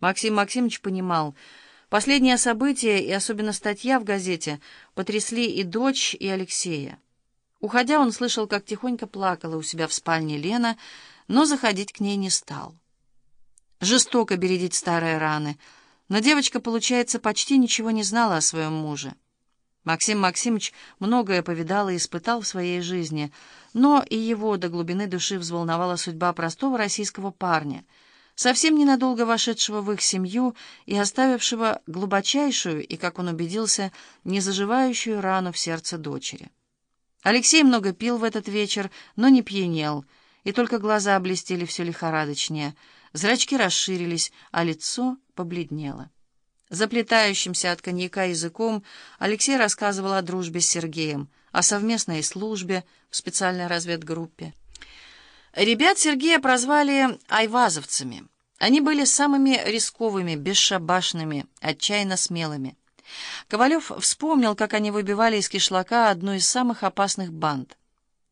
Максим Максимович понимал, последние события и особенно статья в газете потрясли и дочь, и Алексея. Уходя, он слышал, как тихонько плакала у себя в спальне Лена, но заходить к ней не стал. Жестоко бередить старые раны, но девочка, получается, почти ничего не знала о своем муже. Максим Максимович многое повидал и испытал в своей жизни, но и его до глубины души взволновала судьба простого российского парня — совсем ненадолго вошедшего в их семью и оставившего глубочайшую и, как он убедился, незаживающую рану в сердце дочери. Алексей много пил в этот вечер, но не пьянел, и только глаза блестели все лихорадочнее, зрачки расширились, а лицо побледнело. Заплетающимся от коньяка языком Алексей рассказывал о дружбе с Сергеем, о совместной службе в специальной разведгруппе. Ребят Сергея прозвали «айвазовцами». Они были самыми рисковыми, бесшабашными, отчаянно смелыми. Ковалев вспомнил, как они выбивали из кишлака одну из самых опасных банд.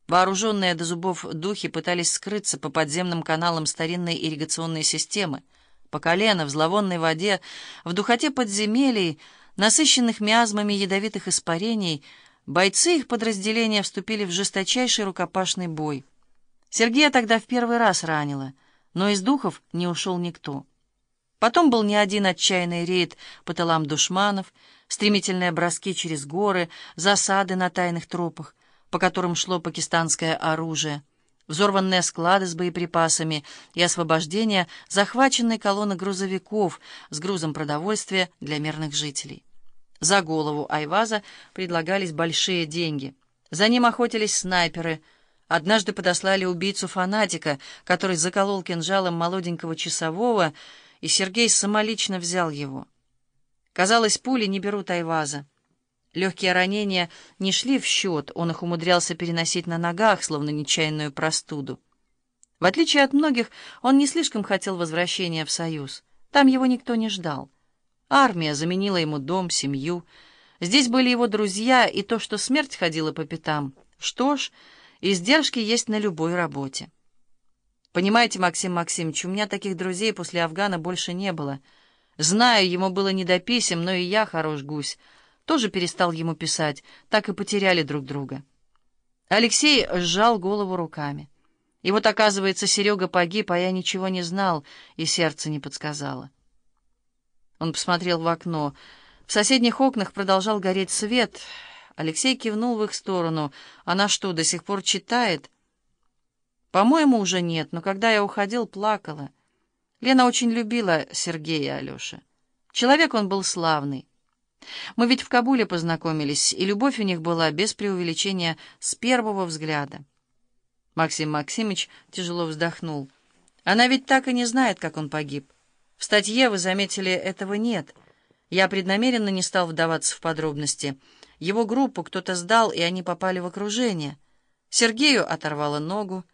Вооруженные до зубов духи пытались скрыться по подземным каналам старинной ирригационной системы, по колено в зловонной воде, в духоте подземелий, насыщенных миазмами ядовитых испарений, бойцы их подразделения вступили в жесточайший рукопашный бой — Сергея тогда в первый раз ранило, но из духов не ушел никто. Потом был не один отчаянный рейд по тылам душманов, стремительные броски через горы, засады на тайных тропах, по которым шло пакистанское оружие, взорванные склады с боеприпасами и освобождение захваченной колонны грузовиков с грузом продовольствия для мирных жителей. За голову Айваза предлагались большие деньги. За ним охотились снайперы — Однажды подослали убийцу-фанатика, который заколол кинжалом молоденького часового, и Сергей самолично взял его. Казалось, пули не берут Айваза. Легкие ранения не шли в счет, он их умудрялся переносить на ногах, словно нечаянную простуду. В отличие от многих, он не слишком хотел возвращения в Союз. Там его никто не ждал. Армия заменила ему дом, семью. Здесь были его друзья, и то, что смерть ходила по пятам. Что ж... Издержки есть на любой работе. Понимаете, Максим Максимович, у меня таких друзей после Афгана больше не было. Знаю, ему было не до писем, но и я хорош гусь. Тоже перестал ему писать, так и потеряли друг друга. Алексей сжал голову руками. И вот, оказывается, Серега погиб, а я ничего не знал, и сердце не подсказало. Он посмотрел в окно. В соседних окнах продолжал гореть свет — Алексей кивнул в их сторону. «Она что, до сих пор читает?» «По-моему, уже нет, но когда я уходил, плакала. Лена очень любила Сергея Алеша. Человек он был славный. Мы ведь в Кабуле познакомились, и любовь у них была без преувеличения с первого взгляда». Максим Максимович тяжело вздохнул. «Она ведь так и не знает, как он погиб. В статье, вы заметили, этого нет. Я преднамеренно не стал вдаваться в подробности». Его группу кто-то сдал, и они попали в окружение. Сергею оторвало ногу.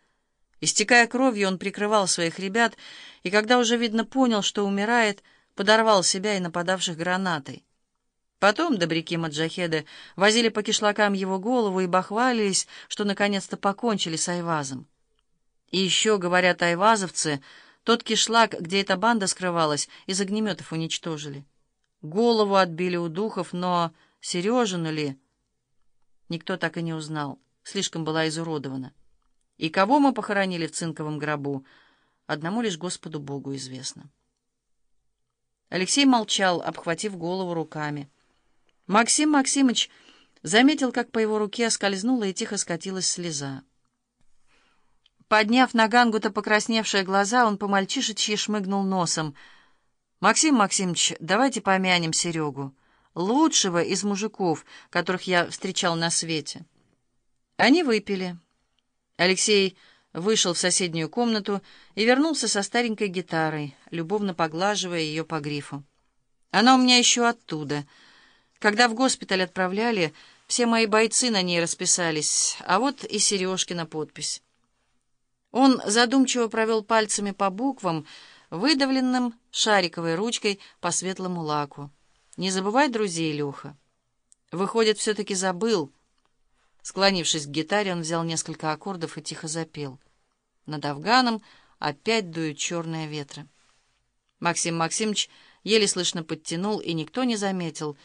Истекая кровью, он прикрывал своих ребят, и когда уже, видно, понял, что умирает, подорвал себя и нападавших гранатой. Потом добряки-маджахеды возили по кишлакам его голову и бахвалились, что наконец-то покончили с Айвазом. И еще, говорят айвазовцы, тот кишлак, где эта банда скрывалась, из огнеметов уничтожили. Голову отбили у духов, но... Сережину ли? Никто так и не узнал. Слишком была изуродована. И кого мы похоронили в цинковом гробу, одному лишь Господу Богу известно. Алексей молчал, обхватив голову руками. Максим Максимыч заметил, как по его руке скользнула и тихо скатилась слеза. Подняв на Гангута покрасневшие глаза, он по-мальчишечьи шмыгнул носом. «Максим Максимович, давайте помянем Серегу» лучшего из мужиков, которых я встречал на свете. Они выпили. Алексей вышел в соседнюю комнату и вернулся со старенькой гитарой, любовно поглаживая ее по грифу. Она у меня еще оттуда. Когда в госпиталь отправляли, все мои бойцы на ней расписались, а вот и Сережкина подпись. Он задумчиво провел пальцами по буквам, выдавленным шариковой ручкой по светлому лаку. Не забывай друзей, Илюха. Выходит, все-таки забыл. Склонившись к гитаре, он взял несколько аккордов и тихо запел. Над Афганом опять дуют черные ветры. Максим Максимович еле слышно подтянул, и никто не заметил,